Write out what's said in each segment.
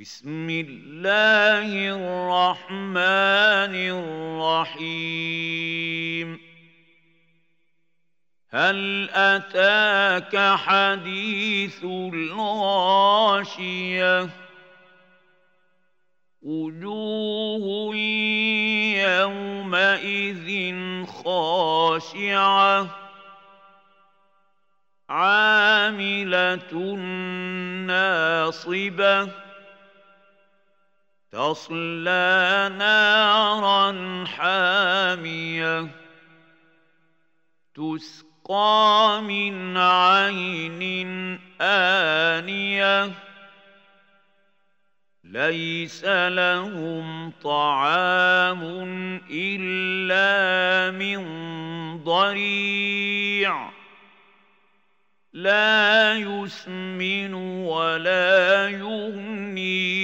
بسم الله الرحمن الرحيم. هل أتاك حديث الغاشية؟ وجوه يومئذ خاشعة. عاملة ناصبة. تصلى نارا حامية تسقى من عين آنية ليس لهم طعام إلا من ضريع لا يسمن ولا يغني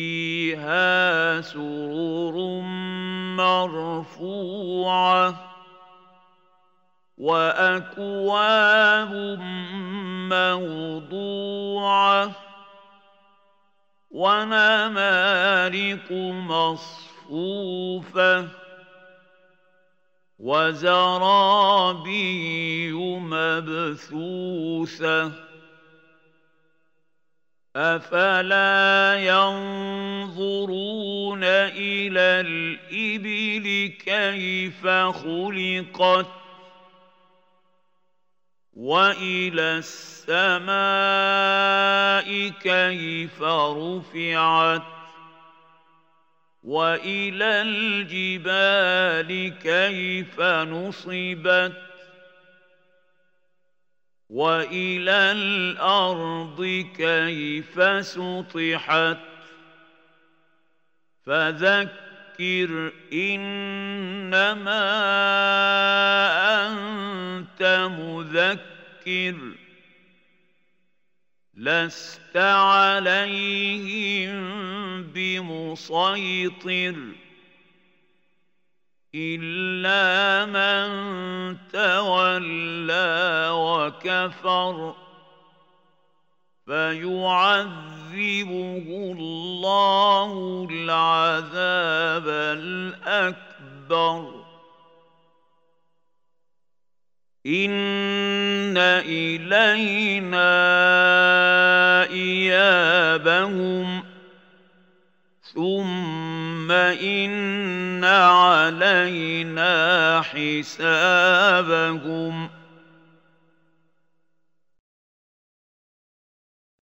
فيها سرور مرفوعة وأكواب موضوعة ونمارق مصفوفة وزرابي مبثوثة افلا ينظرون إلى الابل كيف خلقت والى السماء كيف رفعت والى الجبال كيف نصبت والى الأرض كيف سطحت فذكر انما انت مذكر لست عليهم بمسيطر الا من تولى وكفر فيعذبه الله العذاب الاكبر ان الينا ايابهم ثم ان علينا حسابهم